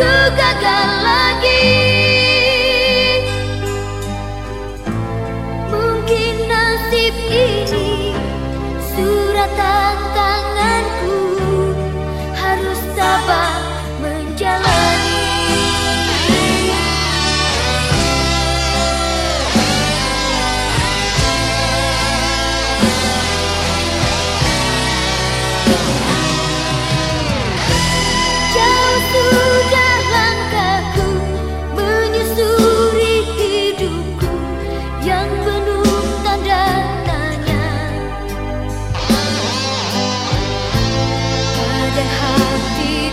ku gagal lagi. Mungkin nasib ini Surat tanganku Harus sabar.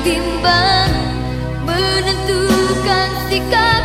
Bimbang menentukan sikapku